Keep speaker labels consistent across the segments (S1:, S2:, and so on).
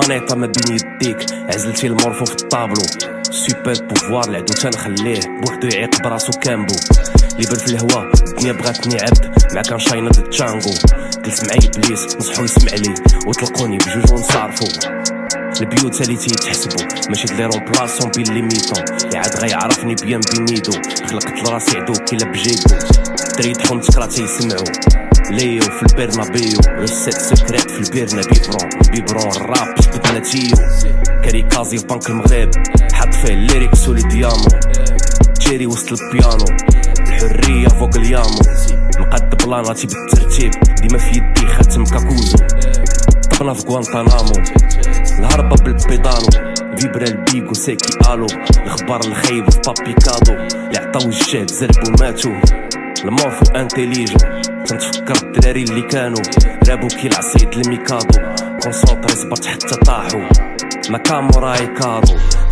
S1: المانيطة ما بين يديك. عزلتي المورفو في الطابلو. سوبر بوفوار العدو تنخليه بوحدو يعيق براسو كامبو. ليبر في الهوا الدنيا بغاتني عبد. مع كان شاينة تشانغو جلس معايا ابليس نصحو يسمع لي. وطلقوني بجوج ونصارفو البيوت اللي تيتحسبوا ماشي دلي رومبلاسون بين لي ميتون عاد غيعرفني بيان بينيدو. خلقت لراسي عدو كيلا بجيبو دري تحون تكرا تيسمعو ليو في البرنابيو رسات سكريت في البيرنا بيبرون بيبرون الراب جبدنا تيو كاريكازي في بنك المغرب. حط فيه الليريكس ولي ديامو جيري وسط البيانو. الحرية فوق اليامو. مقد بلاناتي بالترتيب. ديما في يدي خاتم كاكوزو. طبنا في غوانتانامو. الهربة بالبيضانو. فيبرا البيغو ساكي آلو. الخبار الخايب في بابي كادو اللي عطاو الجهد زربو ماتو. المورفو انتيليجو تنتفكر الدراري اللي كانوا. رابو كي العصيد الميكادو. كونسونطري صبرت حتى طاحو. ما كان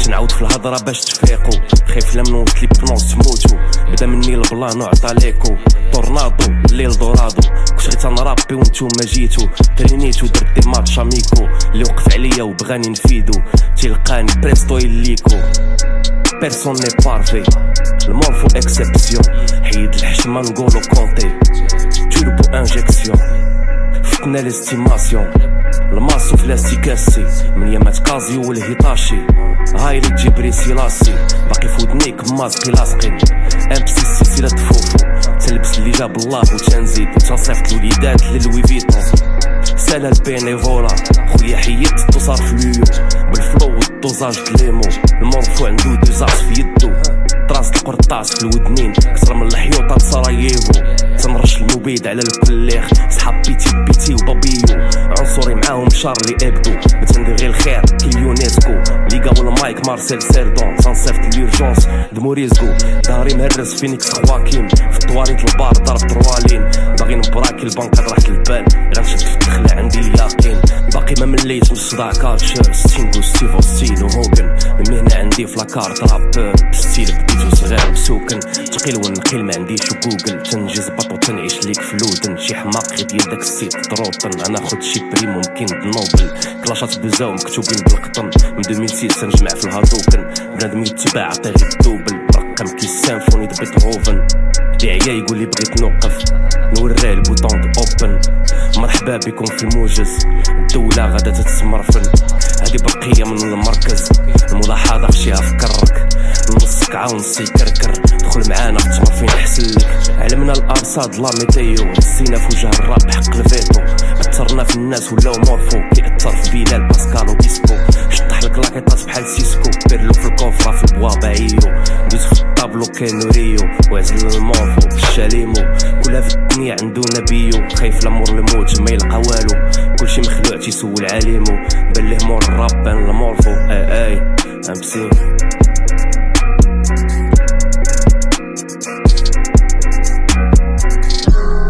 S1: تنعاود في الهضرة باش تفيقو. خايف لا منوت لي بنوس تموتو بدا مني البلان وعطا ليكو. طورنادو الليل دورادو. كنت غير تنرابي وانتوما جيتو. ترينيتو درت دي ماتش أميكو. اللي وقف عليا وبغاني نفيدو. تلقاني بريستو يليكو. بيرسون ني بارفي المورفو اكسبسيون حيد الحشمة نقولو كونتي توربو انجيكسيون فتنا لاستيماسيون الماسو في لاستيكاسي من يامات كازيو والهيطاشي. هاي اللي سيلاسي. باقي فودنيك ماسكي لاصقين ام سي سلسلة فوفو تلبس اللي جاب الله وتنزيد وتنصيفط الوليدات للوي فيتون سالا البينيفولا خويا حيدت الدوزار في ليو بالفلو والدوزاج دليمو المورفو عندو دوزاج في يدو. طراس القرطاس في الودنين. كثر من الحيوطة سراييفو تنرش المبيد على الكليخ صحاب بيتي بيتي وبابيو. عنصري معاهم شارلي ابدو بتندير غير الخير كي اليونسكو ليغا ولا مايك مارسيل سيردون سانسيفت ليرجونس دموريزكو داري مهرس فينيكس خواكيم في الطواليت البار ضرب تروالين باغي نبراكي البنكة راحت البال غنشد في الدخلة عندي اليقين باقي ما مليت من الصداع كارتشر ستينغو ستيفو ستيلو هوغن هنا عندي في لاكارت رابر بستيل بديتو صغير مسوكن تقيل ونقيل ما عنديش جوجل تنجز بطو داك السيت دروطن أنا خد شي بري ممكن نوبل. كلاشات بزاو مكتوبين بالقطن. من 2006 تنجمع في الهازوكن بنادم يتباع عطيه غير الدوبل. مرقم كي السيمفوني د بيتهوفن. اللي عيا يقول لي بغيت نوقف. نوريه البوطون اوبن مرحبا بكم في الموجز الدولة غادا تتسمرفن. هادي برقية من المركز. الملاحظة خشيها في كرك نص كعا ونص يكركر دخل معانا تمر فين حسلك. علمنا الأرصاد لا ميتيو نسينا في وجه الراب حق الفيتو أثرنا في الناس ولاو مورفو كيأثر في بلال باسكال وديسكو شطح لك لاكيطات بحال سيسكو. بيرلو في الكوفرة في بوابعيو دوز في الطابلو كاينو ريو. وعزل المورفو الشاليمو كلها في الدنيا عندو نبيو خايف لامور الموت ما يلقى والو. كلشي مخلوع تيسول عاليمو بان ليه مور الراب بان المورفو اي آي أم سي. Thank you.